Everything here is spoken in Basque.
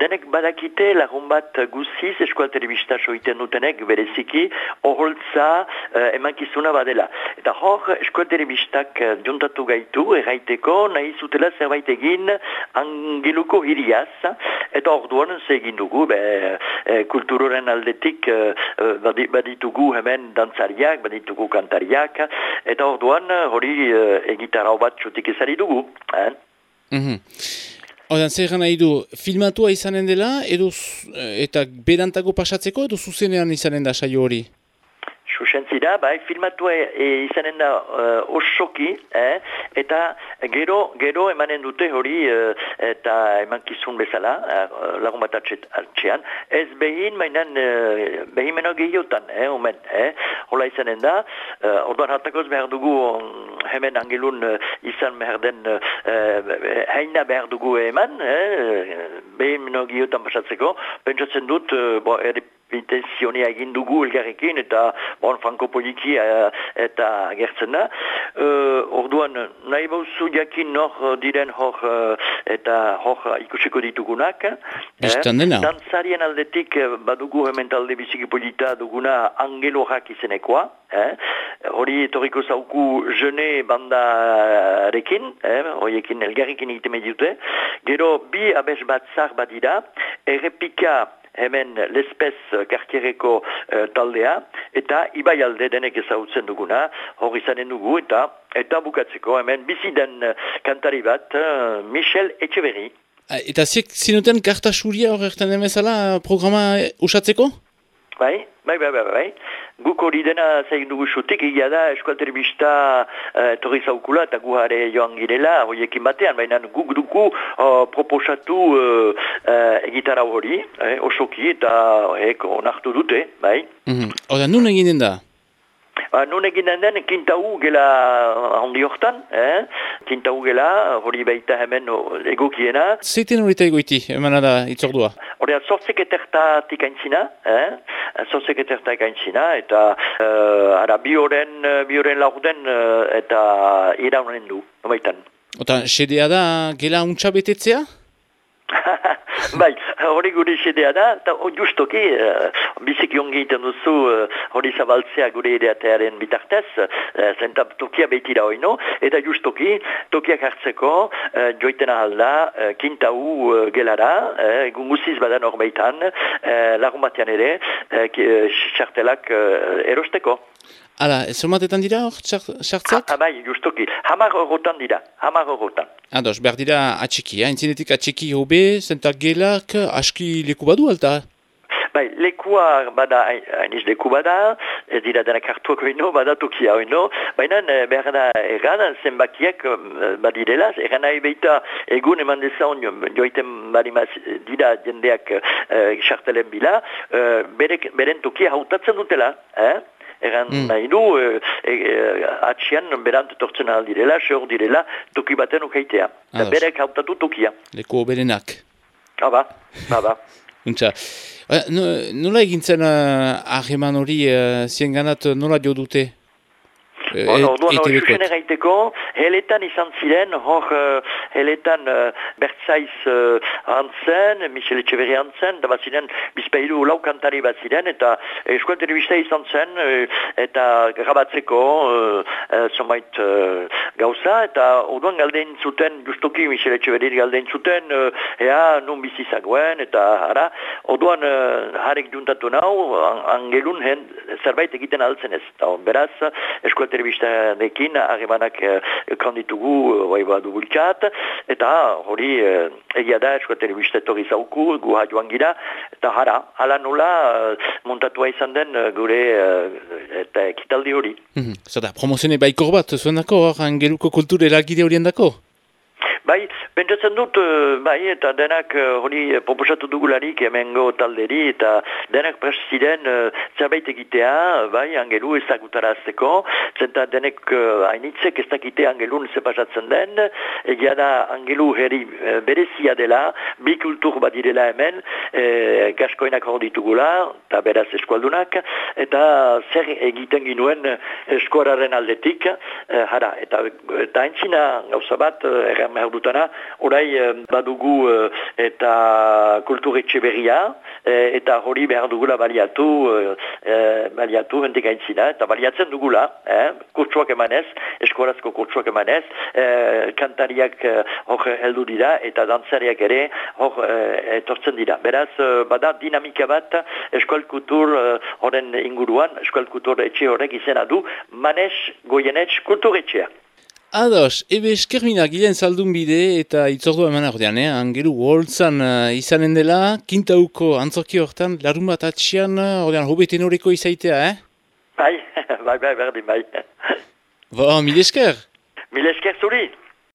denek badakite lagun bat guziz eskual telebista soiten dutenek bereziki oholtza uh, emankizuna badela. Eta hor eskual telebistak juntatu gaitu erraiteko nahi zutela zerbait egin angeluko hiriaz eta orduan zegin dugu be, e, kulturoren aldetik e, baditugu hemen dantzariak, baditugu kantariak eta orduan hori e, egitarra bat txutik ezari dugu. Eh? Mm -hmm. Odan, zer nahi du, filmatua izanen dela, edo, eta berantako pasatzeko, edo zuzenean izanen da saio hori? Susentzira, bai, filmatu e, e, izanen da uh, osoki, eh? eta gero, gero emanen dute hori uh, eta eman kizun bezala, uh, lagun bat atxean, ez behin mainan, uh, behin meno gehiotan, eh, omen, eh? hola izanen da, uh, orduan hartakoz behar dugu hemen angelun uh, izan behar den uh, heina behar dugu eman, eh? behin meno gehiotan pasatzeko, pentsatzen dut, uh, bo, intentzionia egin dugu elgarrekin eta bon, franko poliki uh, eta gertzen da. Uh, orduan, nahi bauzu jakin nor diren hor uh, eta hor ikusiko ditugunak. Bistan dena. Eh? Dantzarien aldetik badugu hemen talde biziki polita duguna angelorak izenekoa. Eh? Hori etoriko zauku jene bandarekin, eh? horiekin elgarrekin egiten dute. Gero bi abes bat zar badira, errepika hemen lespez kartiereko uh, taldea, eta ibai alde denek ezagutzen duguna, hori zanen dugu, eta eta bukatzeko hemen biziden uh, kantari bat, Michel Echeverri. Eta ziek zinuten kartasuria horretan emezala programa usatzeko? Bai, bai, bai, bai, bai. Guk hori dena zain dugu xutik, egia da, eskual telebista uh, torri zaukula eta gu hare joan girela, horiekin batean, baina guk dugu uh, proposatu uh, uh, egitarra hori, eh, osoki eta eh, onartu dute, bai. Mm -hmm. Oda, nun eginen da? Ba, nun egin den, kintau gela handi hortan, eh? kintau gela, hori baita hemen egokiena. Zeiten horita egoiti, emana da itzordua? Hori, zortzek etertatik aintzina, eh? Zortzek etertatik aintzina, eta uh, ara, bi horren, bi horren laurden, uh, eta iraunen du, baitan. Ota, sedea da gela untsa betetzea? bai, hori gure isedea da, eta justoki, uh, biziki ongi iten duzu uh, hori zabaltzea gure ideatearen bitartez, uh, zentab tokia behitira oino, eta justoki, tokiak hartzeko, uh, joiten ahalda, uh, kintau uh, gelara, uh, gunguziz badan hor behitan, uh, lagumatean ere, xartelak uh, uh, erosteko. Hala, zomatetan dira hor, sartzak? Ha, bai, justoki. Hamar horretan dira, hamar horretan. Ados, behar dira atxiki, ha? Entzinetik atxiki hobe, zentak gelak, aski leku badu alta? Bai, lekua bada, hainiz leku bada, ez dira denak hartuak oino, bada tokia oino, baina eh, behar da egan, zenbakiak eh, badirela, egan nahi beita egun eman dezan joiten barimaz dira jendeak xartelen uh, bila, uh, beren tokia hautatzen dutela, eh? egan mm. nahi du, e, e, atxian berant tortzen aldirela, seur direla, toki baten ukaitea. Berek hautatu tokia. Leko berenak. Haba, haba. Untza. Nola egintzen uh, aheman hori uh, zienganat nola jo dute? Bueno, orduan, hori zuzen erraiteko, heletan izan ziren, hor uh, heletan uh, bertzaiz uh, antzen, Michel Echeverri antzen, da bat ziren, bizpeilu lau kantari bat ziren, eta eskual telebista izan zen, eta grabatzeko uh, zomait uh, gauza, eta orduan galdein zuten, justoki Michel Echeverri galdein zuten, uh, ea, nun bizizagoen, eta ara, orduan uh, harek juntatu nau, angelun hen, zerbait egiten altzen ez, eta beraz, eskual telebistanekin harremanak uh, kanditugu uh, badu bulkat, eta hori uh, egia da eskoa telebistatori zauku, gu joan gira, eta hara, hala nola montatua izan den gure eta ekitaldi hori. Mm -hmm. Zata, promozione baikor bat, zuen dako, angeluko kultur eragide horien dako? Bai, pentsatzen dut, eh, bai, eta denak eh, hori uh, proposatu dugularik emengo talderi, eta denak presiden uh, zerbait egitea, bai, angelu ezagutara azteko, zenta denek uh, hainitzek ez dakite angelun zepasatzen den, egia da angelu herri uh, berezia dela, bi kultur bat direla hemen, uh, gaskoinak hor ditugula, eta beraz eskualdunak, eta zer egiten ginuen eskuararen aldetik, uh, jara, eta, eta entzina gauza bat, uh, dutana, orai badugu eta kulturetxe berria, eta hori behar dugula baliatu, baliatu hendik aintzina, eta baliatzen dugula, eh? kurtsuak emanez, eskolazko kurtsuak emanez, kantariak hor heldu dira, eta dantzariak ere hor etortzen dira. Beraz, bada dinamika bat eskual kultur horren inguruan, eskual kultur etxe horrek izena du, manez goienetx kulturetxea. Ados, ebe eskermina gilean zaldun bide eta itzordu eman ordean, eh? Angeru holtzan uh, izanen dela, kintauko antzorki hortan, larun bat atxian, uh, ordean, hobeten horreko izaitea, eh? Bai, bai, bai, berdin, bai. Ba, mil esker? Mil esker zuri.